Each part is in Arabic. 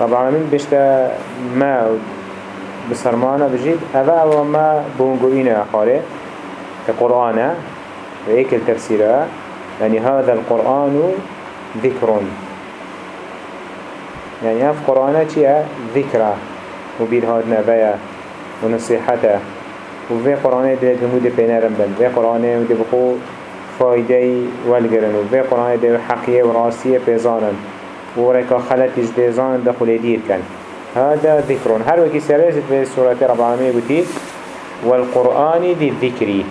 رب العالمين بشتا ما بسرمانا بجيد أبا أو ما بونقوين أخاره كقرآن وإيك التفسير يعني هذا القرآن ذكر يعني هف قرآن چيا ذكرى وبيل هاد نبايا ونصيحته وفي قرآن دي جمود بينارم بن في قرآن بخو فايدة والگرن وفي قرآن دي حقية وراسية بيزانن وركا خلطش دي زان دخل دير كان هذا ذكر هر وكي سرزت في سورة رب العالمين بتي والقرآن ذي الذكري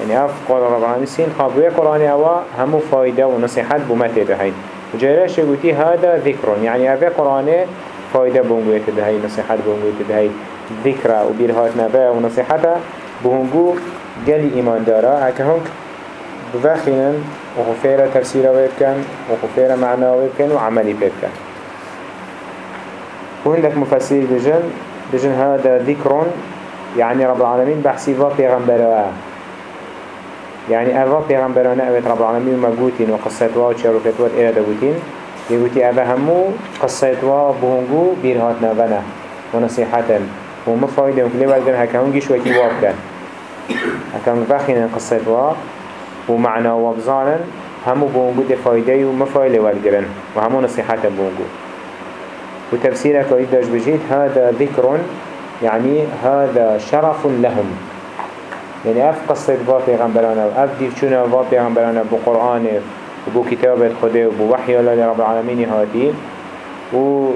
يعني اف قال رب العالمين سين خابوه قرآن اوا همو فايدة ونصيحات بمته بهين وجيرش يقولي هذا ذكر يعني اف قرآن فايدة بونجوه تدهي نصيحات بونجوه تدهي ذكرى وبيرهات نبا ونصيحته بونجو جل إيمان دارا هكذا بفخينا وخفيرة تفسيره ويبكن وخفيرة معناه ويبكن وعملي بيبكن. وعندك مفسير بجن بجن هذا ذكر يعني رب العالمين بحسي فا پیغمبره يعني أفا پیغمبرانه أبت رب العالمين مقوتين وقصتوا وشاروفتوا إلى دقوتين يقولي أفا همو قصتوا بهنگو بيرهات نبنا ونصيحة وما فايدة وكلي والدن هكا هنگيش وكي وابكن هكا هنگفخين قصتوا ومعنى وابزانا همو بونگو دي فايده وما فايده والگرن وهمو نصيحة بونگو. وتفسيرك وإداش بجيت هذا ذكر يعني هذا شرف لهم. يعني اف قصة با پیغمبرانا و اف ديفچونا با پیغمبرانا بو قرآن و بو كتابة خده و بو وحي الله لرب العالمين هاتي و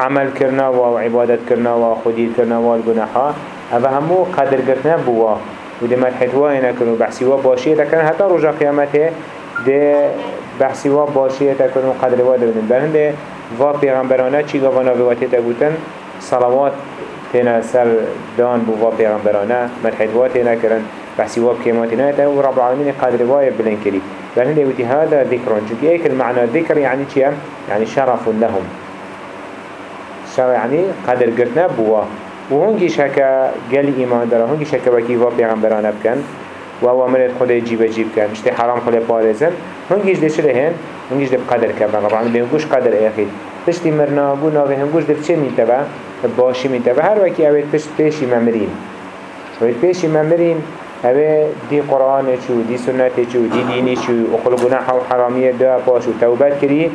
عمل کرنا و عبادت کرنا و خودید کرنا و الگناحا همو قدر گرتنا بوا و ده مدحتوا نکن و بحثیوا باشیه تکن حتی رجا قیامته ده بحثیوا باشیه تکن و قدروا ده بدن. برهن ده و پیغمبرانه چی گوانا بواتی تا گوتن صلوات تینا سر دان بو و پیغمبرانه. مدحتوا تینا کرن بحثیوا بکیماتی نه تا و رب العالمین قدروا بلن کری برهن ده گوتی هذا ذکرون چونکه ایک المعنى ذکر يعني چیم؟ يعني شرف لهم. شرف يعني قدر گرتنا بوا و هنگیش هکا گل ایمان داره هنگیش هکا وکی و پیغمبرانه بکن و اوامرت خود جیب جیب کن. مشتی حرام خود پارزن. هنگیش ده چه هن؟ هنگیش ده بقدر کن. طبعا به هنگوش قدر ایخید پشتی مرنا بو ناوه هنگوش ده چه میتبه باشی میتبه هر وکی اوید پشت پیشی ممرین. اوید پیشی ممرین اوه دی قرآن چو دی سنت چو دی دینی چو اخل گناح و حرامیه دا باش و توبت کری.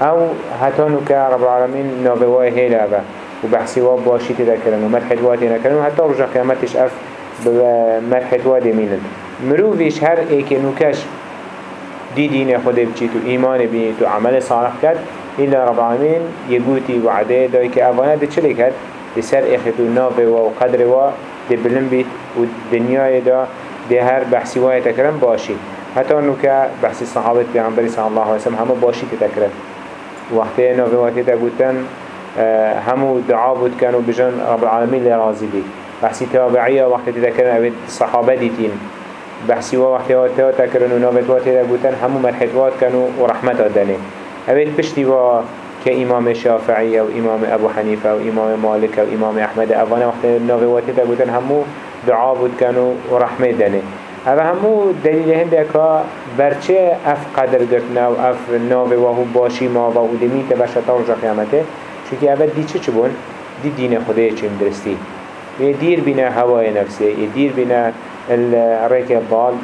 او حتی نکه رب العالمین ناوه هیله اوه وبحثي واب باشي تذكرن ومدحت واتي نكرن وحتى رجع قيامتش اف بمدحت وادي مينن مروفيش هر ايكي نوكش دي دين خود بچيتو ايمان بينيتو عمل صالح كد إلا رب العالمين يقوتي وعده دايك أفانا دي چلي كد دي سر اخدو نافه وقدر و دي بلن بيت ودنيا دا دي هر بحثي واي تكرن باشي حتى نوكا بحثي صحابة بيعنبري صلى الله عليه وسلم همه باشي تتكرن وقتی نافه واتی تگوتن همو دعا بود كانوا بجن رب العالمين لرازي بي بحثي تابعية وقت تذكرنا أبد الصحابة ديتين بحثي وقت تذكرنا ونابت وقت تذكرنا همو مرحبات كانوا ورحمة داني أبد بشتي و كإمام الشافعي أو إمام أبو حنيفة أو إمام مالك أو إمام أحمد أفانا وقت نابت تذكرنا همو دعا بود كانوا ورحمة داني هذا همو دليل هندك برچه اف قدر گرتنا و اف ناوه و هو باشی ما و دمین تبشتا رجا قیامته چونکه اول دی چه چه بون؟ دی دین خدای چه درستی یه دیر بینه هوای نفسه یه دیر بینه الريك الضال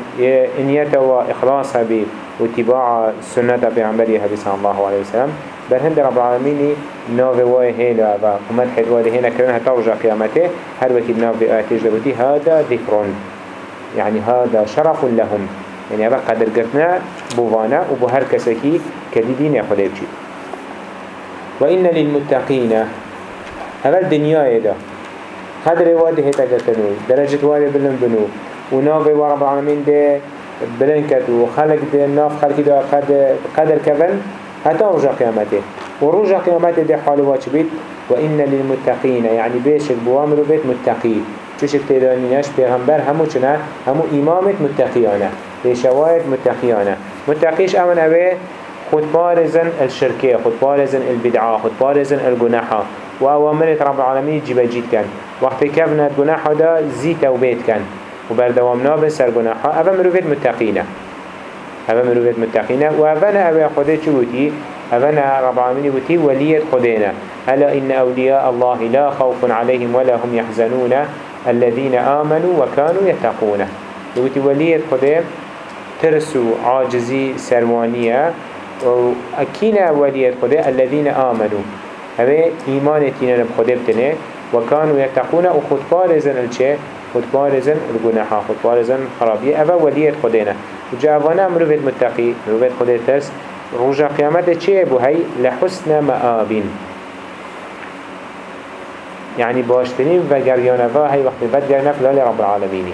إنيته وإخلاص هبي واتباع سنة پیغمبری هبي صلى الله عليه وسلم. بل هند رب العالمين ناوي واي هيلا ومد حدوالي هنا كرن حتى رجع قيامته هر وكي ناوي آتيش دبوتي هذا ذكر يعني هذا شرف لهم. يعني أبا قدر قرتنا بوانا وبهر كسكي كديدين يا خدي بجي وإن للمتقين. أول دنيا دا قدر واده هتا درجة واده بلن بنو وناغي ورب العالمين ده بلن كتو خلق ده ناف خلق ده قدر كفن حتى رجع قيامته. ورجع قيامته ده حال واجبت وإن للمتقين. يعني بيشك بوامر بيت متقي. چوشك تيدانيناش پیغمبر همو چنا همو إمامت متقيانه. بيشوايت متقيانه. متقيش أمن أبي خود بارزن الشركية خود بارزن البدعة خود بارزن الجناحة وأوامرت رب العالمين جيبا جيت كان وقت كفنا الجناحة دا زيت أو بيت كان وبردوام نابس الجناحة أفا مروفيت متقينة أفا مروفيت متقينة وأفانا أبا خده چوتي أفنا رب العالمين بتي ولية خدينا ألا إن أولياء الله لا خوف عليهم ولا هم يحزنون الذين آمنوا وكانوا يتقون بتي ولية خدينا ترسو عاجزي سروانية وأكينا ولية خدينا الذين آمنوا. هذا إيمان تينا بخده بتنه. وكانوا يتقون وخد بارزن الچه خد بارزن الجناحة خد بارزن خرابية أفا ولية خدينا وجاوانا مروفت متقي مروفت خده ترس. رجا قيامت چه بو هاي لحسن مآبين يعني باشترين و گریانوا هاي وقت بد گرنف لال رب العالمين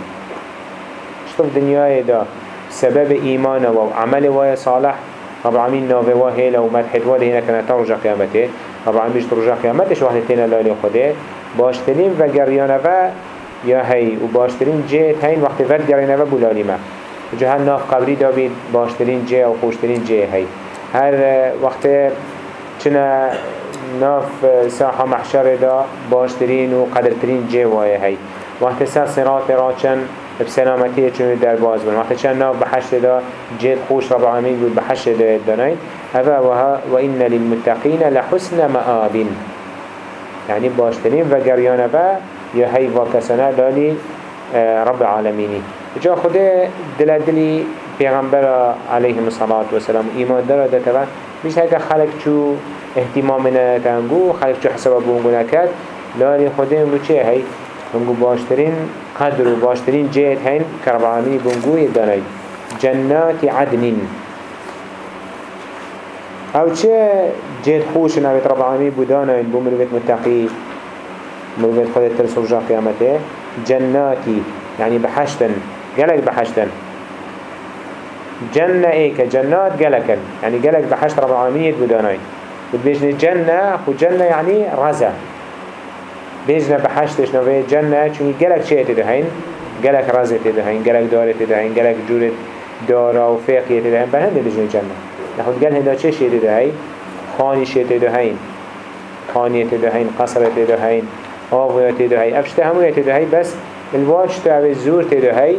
شطف دنیای دا سبب ایمان و عمل صالح. رب العالمين ناوه وهيلا ومدحت وده هنا كانت رجا قيامته. رب العالمين بيشت رجا قيامتش وحده تينا لالي خده. باشترين و گریانوا یا هی و باشترین جه هین وقت ود گرینه و بولالی ما جه ناف قبری دابید باشترین جه و خوشترین جه هی هر وقت چنا ناف ساحة محشر دا باشترين و قدرترين جه وای هی. وقت سر صراط راچن بسلامتی چون در باز بن وقت چند ناف بحشت دا جد خوش رب العالمين بود بحشت دا داناين هذا وها وإن للمتقين لحسن مآب يعني باشترين و گریانه و یا هی واکسانه لالی آه، رب العالمینی. جا خود دل دلی پیغمبر علیه الصلاة والسلام ایمان داره دتوا بیش هکا خلق چو اهتمام نتنگو خلق چو حساب بونگو نکد لالی خود اینگو چه هی بونگو باشترین قدر و باشترین جهت هین که رب العالمینی بونگو یدانای جنات عدنین أو چه جهت خوش نوید رب العالمین بودانای بومرویت متقی مروفيت خود ترس رجع قيامته جناتي يعني بحشتن قلق بحشتن جنة ايك جنات قلقن يعني قلق بحشت رب العالمين جنة خو جنة يعني رزا بيجنا بحشتش نوفي جنة چونكي قلق شيء تدهين؟ قلق رزا تدهين قلق دارة تدهين قلق جورة دارة وفاقية تدهين بهند بيجني جنة. نحن قل هندا چه شيء تدهين خاني شيء تدهين خانية تدهين قصرة تدهين آوية تدهي أفشت همو يتدهي بس الواج تعوي الزور تدهي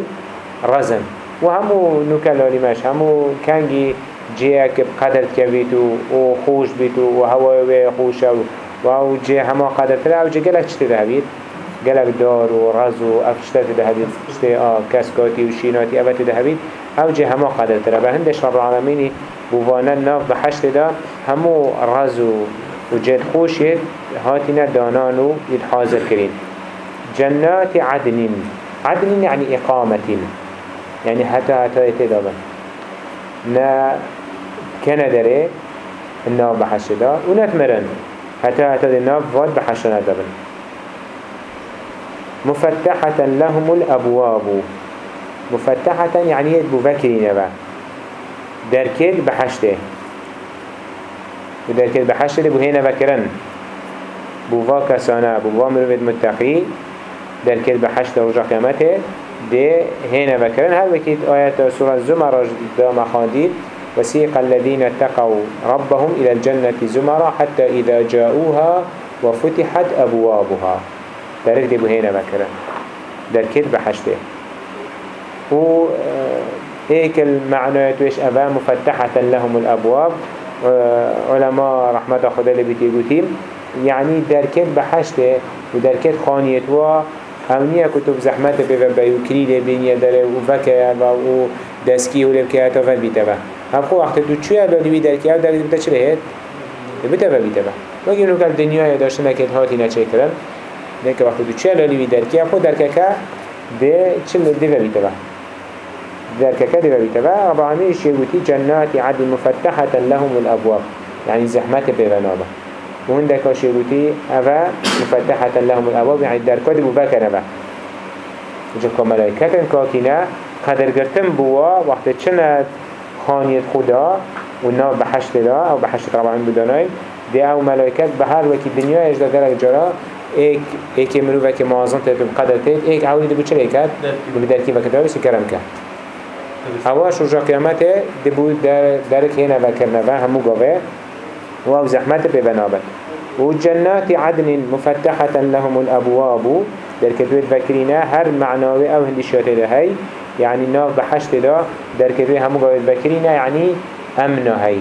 رزن وهمو نكالالي ماش همو كانجي جيك بقدر كبيتو وخوش بيتو وهوا خوشا و جي هما قدر تلا أو جي قلق چه تدهي قلق دار ورز وأفشت تدهي شتي آه كاسكاتي وشيناتي أبا تدهي أو جي هما قدر تلا بهندش رب العالمين بوانا الناف بحشت دا همو رز وجد خوشت هاتنا دانانو يتحاضر كرين جنات عدن عدن يعني إقامة يعني حتى يتدابن نا كان داري الناف بحشدا ونتمرن حتى حتى الناف فاد بحشنا دابن مفتحة لهم الأبواب. مفتحة يعني يدبو فكرين با دركيل بحشته. ودركت بحشت بو هنا بكرن. بوفا كسانا بوفا مروفد متقي دركت بحشت رجع قيامته. ده هنا بكرن. هل وكيت آيات سورة الزمر دا مخاديد وسيق الذين اتقوا ربهم إلى الجنة زمرا حتى إذا جاءوها وفتحت أبوابها. دركت بو هنا بكرن دركت بحشته و هيك المعنى تويش أبا مفتحة لهم الأبواب. علماء رحمة خدا اللي بتيجوتيم يعني دركت بحشته ودركت خانيت و همنية كتب زحمت بي وكريل بينيا داره وفكا و دسكي ولي بكياتا فل بيتبا هم خو وقت تو چوية دادي بي دركي أو دركي بتا چره هيت بيتبا بيتبا وگه نوكال دنيا داشته نكت هاتي نچه کرن لكن وقت تو چوية دادي بي دركي خو درككا ده چل دي بيتبا ذلك كذب بيتبا رب العالمين يشيوتي جنات عدن مفتحة لهم الأبواب. يعني زحمة بغنابة وهندك شيوتي أفا مفتحة لهم الأبواب. يعني در كذب بكر أفا جبك ملائكة كاكينا قدر قرتم بوا وقت چند خانية خدا والنار بحشت دا أو بحشت رب العالمين بداناي دي أو ملائكة بهر وكي الدنيا يجد درك جرا ایک ایک مروفه که موازن تیت بقدر تیت ایک عولی دی بچه لیکد بودر کی وقت داری کرم کرد؟ هواش رجا قیامته دبود در درک هنا وکرنه و همو گاوه. و أو زحمت ببنابد و جنات عدن مفتحة لهم الأبواب. در كتوت فكرينا هر معناوي أو هندشات هاي يعني ناف بحشت دا در همو قوت فكرينا يعني أمن هاي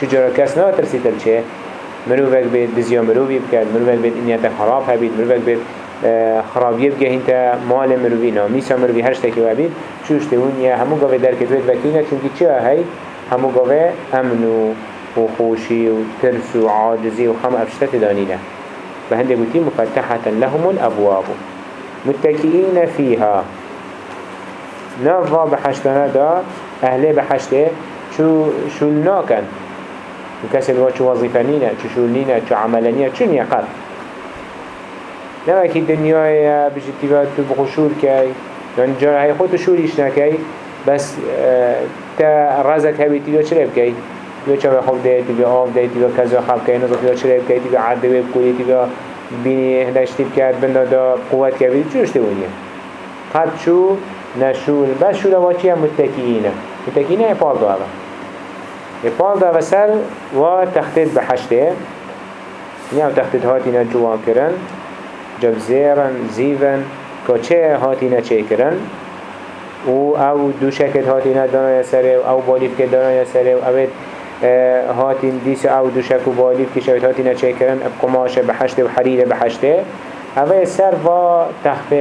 چجورا کس نا ترسیتل چه؟ مروفك بيت بزيا مروفي بكاد مروفك بيت إنياتا خراب هبيت مروفك بيت خرابيه بگه هینتا مال مروی نامیسا مروی هر شتکی و بید. چوش تون یا همو گاوه در کتوید وکینه چونکه چه هی همو گاوه امن و خوشی و ترس و عاجزی و خم افشتت دانینه و هنده گوتی مفتحة لهم الابواب. متكئين فيها نافا بحشتنا دا اهله بحشته شو شو الناكن وكسر وشو وظيفانينا شو شولنينا شو عملانينا شو نيقات نما کی دنیای بجتی و تو بخشور کی یعنی جای خود شوریش نکی بس آه، تا رزق هبیتی و چرا بکی یا چه خوب ده تی آب ده تی کذا خب کی نزد یا چرا بکی تی عرضه بکی تی بینی هدشتی کرد بنده دا قوت کبیر چوش دوونیه قد شو نشول بس شو لواتی هم متکیینه متکیینه پال دو اول پال دو سر و تختید بحشته یعنی تختید هاتی نجوان کرن. جب زیرن زیون. که چه هاتی نچه کرن. و أو دو شکل هاتی ندانای سره أو بالیف که دانای سره و اوید آه، هاتین دیس أو دو شک و بالیف که شوید هاتی نچه کرن. قماش بحشته و حریر بحشته اوه سر و تخت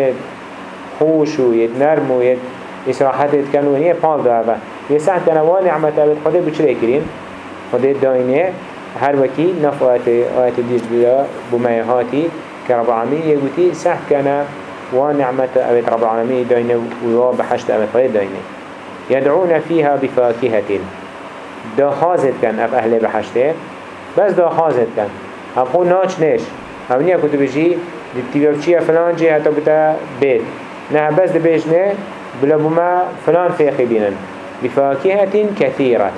خوش و ید نرم و ید اسراحتت کن و پال دا اوه یه سعت کنوان نعمت اوید خدا بچه کرین. خدا داینه. هر وکی نف آیت آیت دیز بیا بمه هاتی كرب العالمين يقولي سح كان ونعمة أبيت رب العالمين داينة وبحشت أبيت غير داينة يدعون فيها بفاكهة دا خازد كان أب أهل بحشته بس دا خازد كان أبخو ناش نيش أبنيا كنت بجي تبقى بچيه فلان جي حتى بتا بيت نه بس دبيجنه بلا بما فلان فيخي بينن. بفاكهة كثيرة.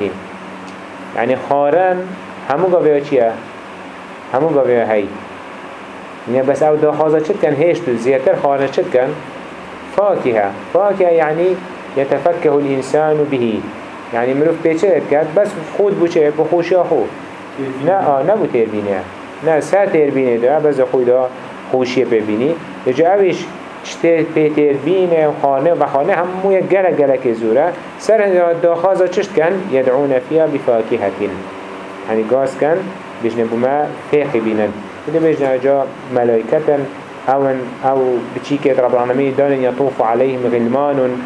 يعني خارن همو قوية چيه همو قوية هاي يعني بس أو داخازة چد كان هيشتو زيادتر خارج چد كان فاكهة فاكهة يعني يتفكه الإنسان به يعني مروف بيچه كات بس خود بوچه بخوشي أخو نا آه نبو تيربينه نا سا تيربينه ده بس خود خوشي ببيني يجا اوش چته بيتر بينه وخانه وخانه همو يقل قل كزوره سر داخازة چشت كان يدعون فيها بفاكهة يعني قاس كان بجنبو ما فيخي بينن بده بيجنا جا ملائكة أو أو بتشيكت رب العالمين دان يطوف عليهم غلمان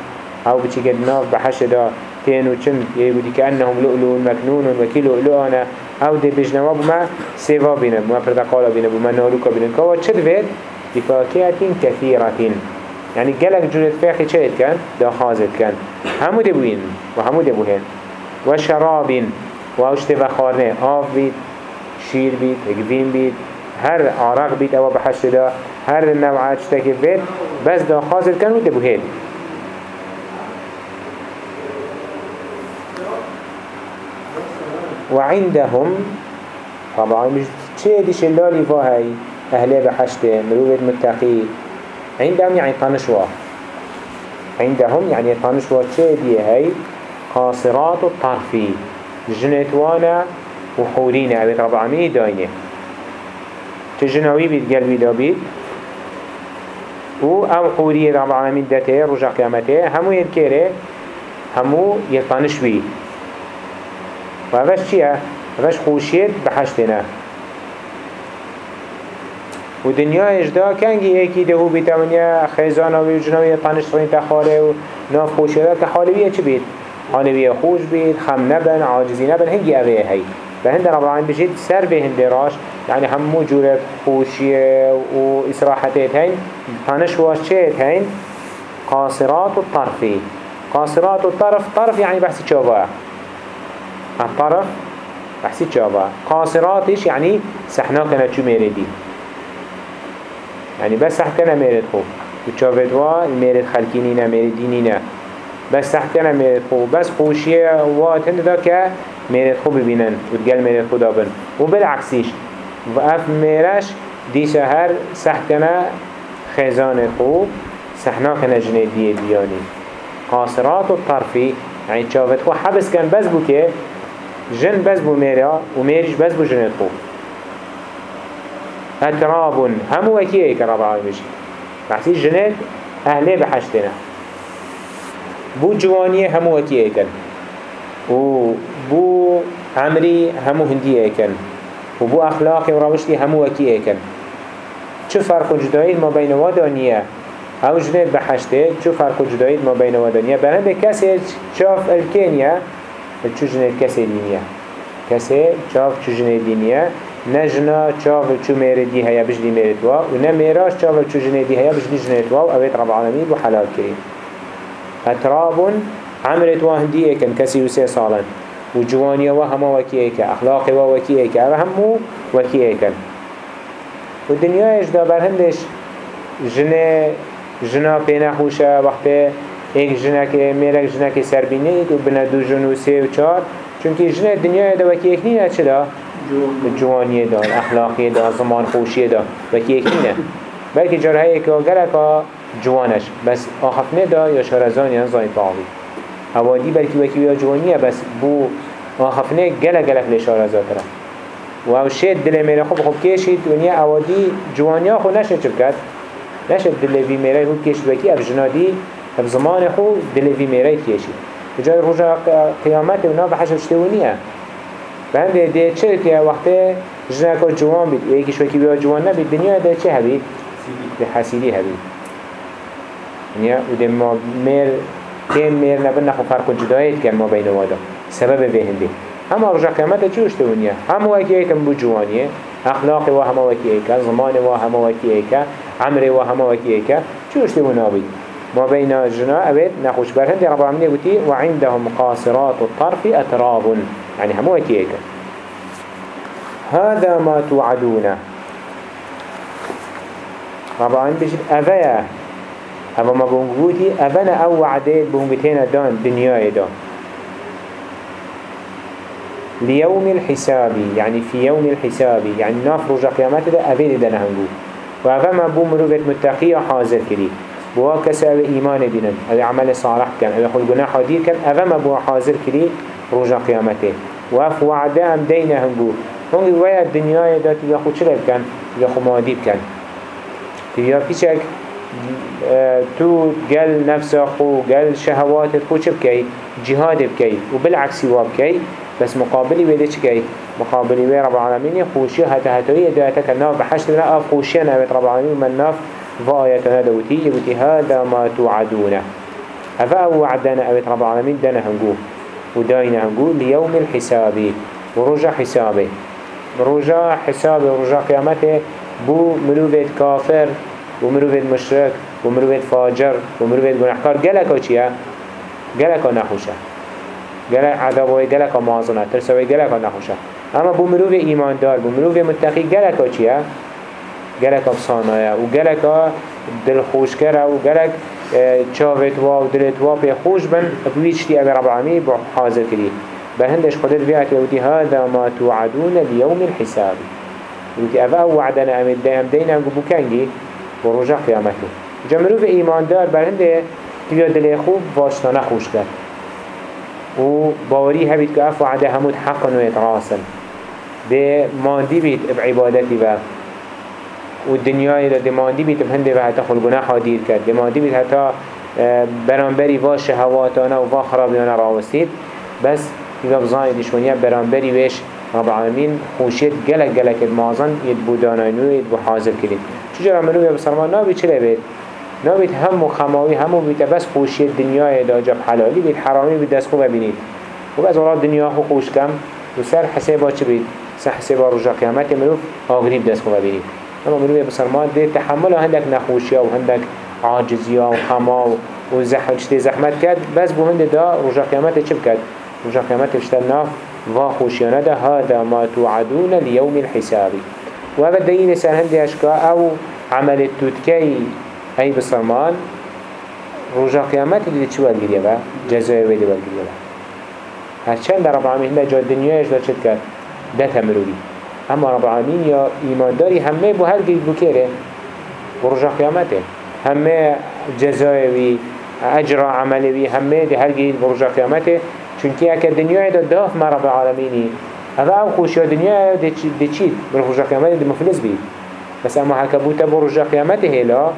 أو بتشيكت ناف بحشدا تين وچن يقولي كأنهم لؤلؤ مكنون وكي لؤلؤنا أو دي بيجنا وبما سيفا بنا بما پردقالا بنا بما نالوكا بنا كوا چد بيت بفاكهة كثيرة يعني قالك جولت فاخي چهت كان دا خازت كان همو دبوين وهمو دبوهن وشراب واشت وخارنه آف بيت شير بيت اقفين بيت هر عرق بيت أو بحشت دا. هر نوعات شتاكي بيت بس دا خازر كان و دبو هيد وعندهم طبعا مش ديش اللالي فاهي أهلي بحشتة مروبة متقي عندهم يعني طنشوا. عندهم يعني طنشوا چه دي هاي؟ قاصرات الطرفي. جنتوانا وحورين أبيت رب داينة. تجنوي بيت قلبي دا بيت. و أو حوري رب العالمين دته رجع قيامته همو يذكره همو يطانش بي و اوش چيه؟ اوش خوشيت بحشتنا. و دنیا دا کنگی یکی دهو بیتمنیا خیزان و جنوی تنش رین تخاله و ناف پوشیده که حالی بیه چی بید؟ حالی بیه خوش بید، خم نبن، عاجزی نبن، هنگی اوه هی. و هند رب العالمین بشید سر به هنده راش یعنی همو موجود خوشی و اسراحتیت هین تنش واش چیت هین؟ قاصرات و طرفی قاصرات و طرف طرف یعنی بحثی چابا الطرف بحثی چابا قاصراتش یعنی سحنا کنه چو میردی يعني بس سحكنا ميرد خو وتشابه وا الميرد خلقينينا ميردينينا بس سحكنا ميرد خو بس خوشية وات هند ذاك ميرد خو ببينن وتقال ميرد خو دابن. وبالعكسيش وأف ميرش دي شهر سحكنا خزان خو سحنا كنا جنيدية دياني قاصرات الطرفي يعني تشافت خو حبس كان بس بو جن بس بو ميرا وميرش بس بو جنيد خو أتراب همو وكي ايك رب العالمين بحثي جنيد أهلي بحشتنا بو جوانيه همو وكي ايكن و بو عمري همو هندي ايكن وبو اخلاقي وروشتي همو وكي ايكن چه فرق جدایی ما بین ودانیه أو جنید بحشته چه فرق جدایی ما بین ودانیه برهنده کسی چاف الکینیه چه جنید کسی دینیه. کسی چاف چه جنید دینیه؟ نه جنا چاف چه میره دی هیا بجدی میره توا و نه میراش چاف چه جنید دی هیا بجدی جنید توا و اوید رب العالمین بو حلال کریم اترابون عمرت واهندی ایکن کسی و سه سالن و جوانی و همه وکی ایکن اخلاقی و وکی ایکن و همو وکی ایکن و دنیایش دا برهندش جنه جنا پینا خوشه وقتی ایک جنه که میرک جنه که سربینید و بنا دو جن و سه و چار چونکه جنه دنیای دا وکی ایک نینه چه دا؟ جوانی دا اخلاقی دا زمان خوشی دا وکی ایک نینه بلکه جرهایی که گلکا جوانش بس آخفنه دا یا شارزان یا زای پاوی هوادی بلکه وکی یا جوانیه بس بو آخفنه گلک گلک لشارزات را و او شید دل میره خوب خوب کشید. و نیا اوادی جوانیا خو نشد چه بکد نشد دل وی میره خوب کشید. وکی اف جنادی اف زمان خو دل وی میره کشید. جای روژا قیامت و نا بحشت شتونیه بنده ده چه که وقتی جنکا جوان بید؟ و یکیش وکی بیا جوان نبید دنیا ده چه هبید؟ ده حسیدی هبید. نیا و ده ما میر کم میر نبن نخو فرق جدایت کن ما بین وادا سبب به هنده اما رجع قيامته چوش تونيا هم وكي ايكم بجوانيه اخلاق و هم وكي ايكا زمان و هم وكي ايكا عمر و هم وكي ايكا چوش تونابي ما بين الجنا أبد نخوش برهند رب العالمين قلتي وعندهم قاصرات الطرف أتراب يعني هم وكي ايكا هذا ما توعدون. العالمين بيجد أفيا. أما ما بونقوتي أفنا أو وعدين بونقتين دان دنيا دان ليوم الحساب يعني في يوم الحساب يعني ناف رجع قيامته ده أفيد ده نهنجو وهذا ما بو مروفة متقية حاضر كري بوا كسا إيمان بينن. أو عمل صالح كان. أو جناح حدير كان. هذا ما بو حاضر كري رجع قيامته وف وعده أم دين هنجو هنجي ويا الدنيا ده تياخو شرب كان تياخو ماديب كان تيا كيشك تو قل نفسه خو قل شهوات خو بكي جهاد بكي وبالعكس وابكي بس مقابلی ویده چی که مقابلی وی رب العالمین خوشی هتا دویتا که ناف بحشت بنا اف خوشی نویت رب العالمین من ناف. و آیتنا دوتی یبوتی هذا ما توعدونه. أو وعدنا اویت رب العالمین دانا هنگو وداينا هنقول ليوم الحسابي ورجع حسابي رجع حساب ورجع قيامته بو مروفيت كافر ومروفيت مشرك ومروفيت فاجر ومروفيت گناهكار گلكا چيا گلكا نخوشه. گلک عذاب وی گلک مازنه ترس وی گلک نخوشه. اما بو مروف ایمان دار بو مروف متقی گلک چیه؟ گلک افسانه و گلک دل خوش کرده و چاوت و دلت و پی خوش بن بویشتی اگر رب العالمین بو حاضر کری به هندش خودت بیعت ودی هذا ما توعدون اليوم الحساب. ودي أفا وعدنا أم الدين دينا نقول بكانجي ورجع قيامته جمروف إيمان دار برهنده تبيا دلي خوب واشتانا خوش کرد و باوری هبید که اف وعده همود حقا و اتراسن ده ماندی بید بعبادتی و و دنیای ده ماندی بید بهنده و حتی خلقنا حادیر کرد. ده ماندی بید حتی برانبری و شهواتانا و و خرابیانا راوستید بس دیگه بزانی دشمنیه برانبری ویش رب العالمین خوشید گلک گلک مازن ید بودانانو ید بو حاضر کرید چجور عملو یا بسرمان نابی چه بید نابید هم خماوی همو بیت. بس خوشی دنیای دا جب حلالی بید. حرامی بید دست خوب ببینید. و بس وراد دنیا خو خوش کم. و سر حسابا چه بید؟ سر حسابا رجا قیامت مروف آگریب دست خوب ببینید. اما مروف بسرمان دید تحمل هندک نخوشی و هندک عاجزی و خما و زحمت زحمت کرد. بس بو هند دا رجا قیامت چه بکد رجا قیامت اشتر ناف و خوشیانه دا هذا ما توعدون لیوم الحسابی و هذا دین سر هندی اشکا أو عمل تودکی هاي بسرمان رجا قيامت اللي چه والگیریه با؟ جزای ویدی والگیریه با. هرچند رب العالمین ما جا دنیایش دا چد کرد؟ ده تمروی اما رب العالمین یا ایمانداری همه بو هر گید بکره. و رجا قیامته. همه جزای وی اجر عملی وی همه ده هر گید بو رجا قیامته. چونکه اکر دنیای دا داف ما رب العالمینی هذا أو خوش دنیا ده چید بر رجا قیامته ده مفلس بید بس اما حکبوتا بر رجا قیامته هلا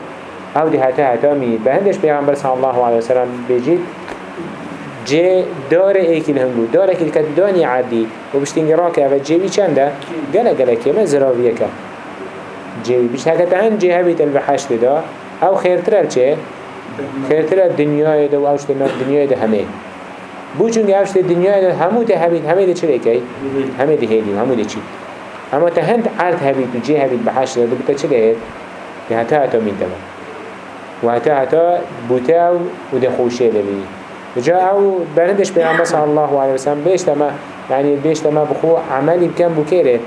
أو دي هتا هتا ميد بهندش پیغمبر صلى الله عليه وسلم بيجيد جي دار ايكي الهنگو دار ايكي الكداني عادي. وبشتنگي راكي اوه جيبي چنده؟ گله گله كيما زراوية که جيبي بيش هكا تهن جي هبيت البحشت دا أو خيرتر چه؟ خيرتر الدنيا دا و اوشت الدنيا دا همه. بو چونگه اوشت الدنيا دا همو ده هبيت همه ده چه لكي همه ده هيدي همو ده چي اما تهند عرض هبيت و جي هبيت بحشت دا بتا چه لهيد هتا هتا من تمام وهتا هتا بوتاو وده خوشه لبيني جا أو برندش پیغمبر صلی الله علیه وسلم بیشتر ما يعني بیشتر ما بخو عملی بکن بکره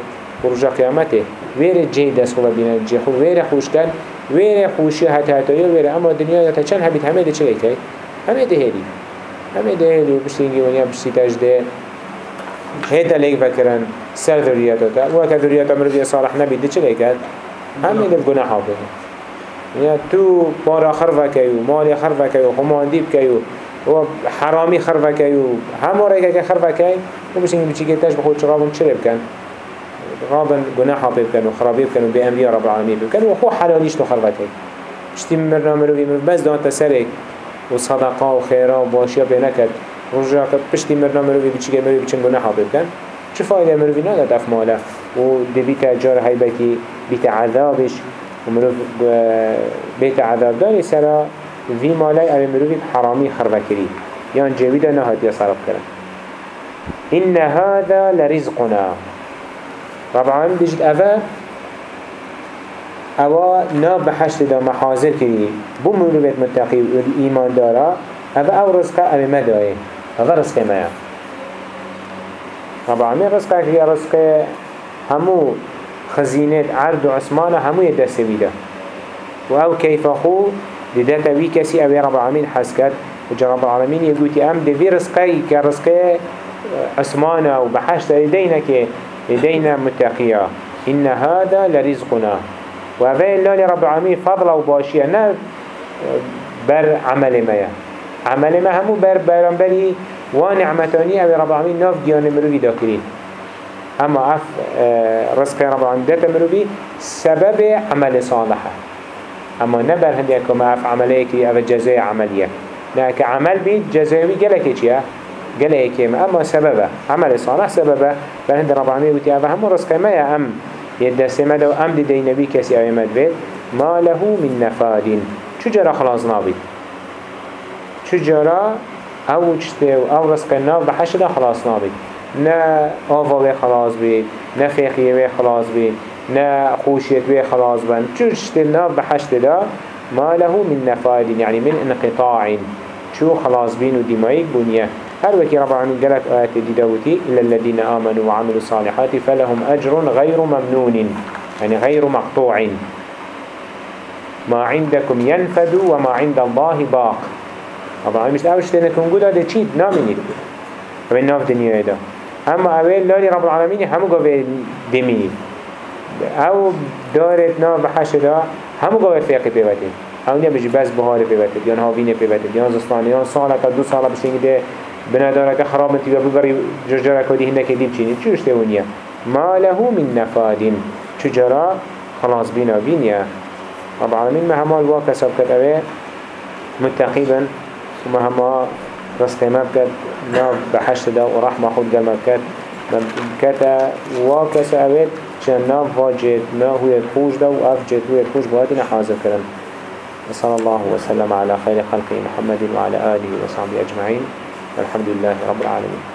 برجا قیامته ویر جی دست خوب بینه جی خوب ویر خوش کن ویر خوشی حتی حتی ویر اما دنیا تا چند هبید همه ده چه که همه ده هیدی همه ده هیدی بشتی اینگی ونیا بشتی تجده هیدا لیک بکرن سر ذریعتا تا. و که ذریعتا مروی صالح نبید ده چه که همه ده گناه ها بکن یا تو خرفه کیو مالی خرفه کیو خماندی بکیو و حرامی خرفه کی و همه رای که خرفه کی و بشه این بچی که تاش بخود چرابن چرا بکن؟ رابن گناه بکن و خرابی بکن و به امری رب العالمین بکن و خو حلالیش تو خرفه کی شتی مرنا مروی مرو بس دان تسرک و صدقه و خیره و باشیا به نکد. رجا که پشتی مرنا مروی بچی که مروی بچن گناه بکن. چه فایده مروی نداد اف ماله و دبیت اجار حیبتی بیت عذابش. و مروی بیت عذاب داری سرا في مالای اوی مروفی حرامی خربه کری یان جویده نهات یا صرف کرن إن هذا لرزقنا. رب العالمين بيجد أفا أوا ناب بحشت دا محاضر كري بو مروفيت متقي والإيمان دارا أفا أو رزقه أبي مدعي أفا رزقه ما رب العالمين رزقه كري رزقه همو خزينات عرض وعثمانه همو يدسي بيده وأو كيف أخو لذلك وي كسي أبي رب العالمين حسكت وجا رب العالمين يقول أم دي رزقي كرزقي عثمانا وبحشت لدينا كي لدينا متقيا إن هذا لرزقنا. وهذا الله رب العالمين فضل وباشيا نا بر عمل ما. عمل ما همو بر برنبري ونعمتاني أبي رب العالمين ناف جيان مروي داكرين أما أف رزق رب العالمين داتا مروي سبب عمل صالحة. اما نبر هندي اكو اف عمليه كي اف جزاء عمليه نه عمل بيت جزاوي قالك چيا قالك اما سببه. عمل صالح سببه. فهند رب العالمين وتي اف هم رزق ما يا ام؟ يدسم دو ام دي نبي كسي ايمد بيت ما له من نفاد چجرا خلاص نابي چجرا أو چتو أو رزق ناب بحشد خلاص نابي نه آواوه خلاص بید. نه فیخیه خلاص بید. نا خوشيت بيه خلاص بن شو اشتلنا بحشت دا ما له من نفاد يعني من انقطاع. شو خلاص بين ودمائك بنيه هر وكي رب العالمين قالت آيات دي داوتي إلا الذين آمنوا وعملوا الصالحات فلهم أجر غير ممنون يعني غير مقطوع. ما عندكم ينفد وما عند الله باق. رب العالمين مش أوش تنكم قد هذا چيد نامنين ومن ناف دنيا دا. أما أول لالي رب العالمين همو قوة دمينين أو دارت نا بحش دا همو گاوه فیقی پیوته اونیا بجی بس بهار پیوته دیان هاوین پیوته دیان زستان دیان سالا که دو سالا بشینگی ده بناداره که خراب نتیگه ببری جرجره کدی هنده که دیب چینی چوش تونیا ما له من نفادین. چجرا خلاص بینا بینیا رب العالمین ما همال واقع سب کد اوه متقیبا وما هما رزق ما بكت نا بحشت دا ورحمة خود قلما بكت كتا واقع سأويت چند ناف و جد نا هوی خوش دا و اف جد هوی خوش باید حاضر کرن. وصلى الله وسلم على خير خلق محمد وعلى آله وصحبه أجمعين والحمد لله رب العالمين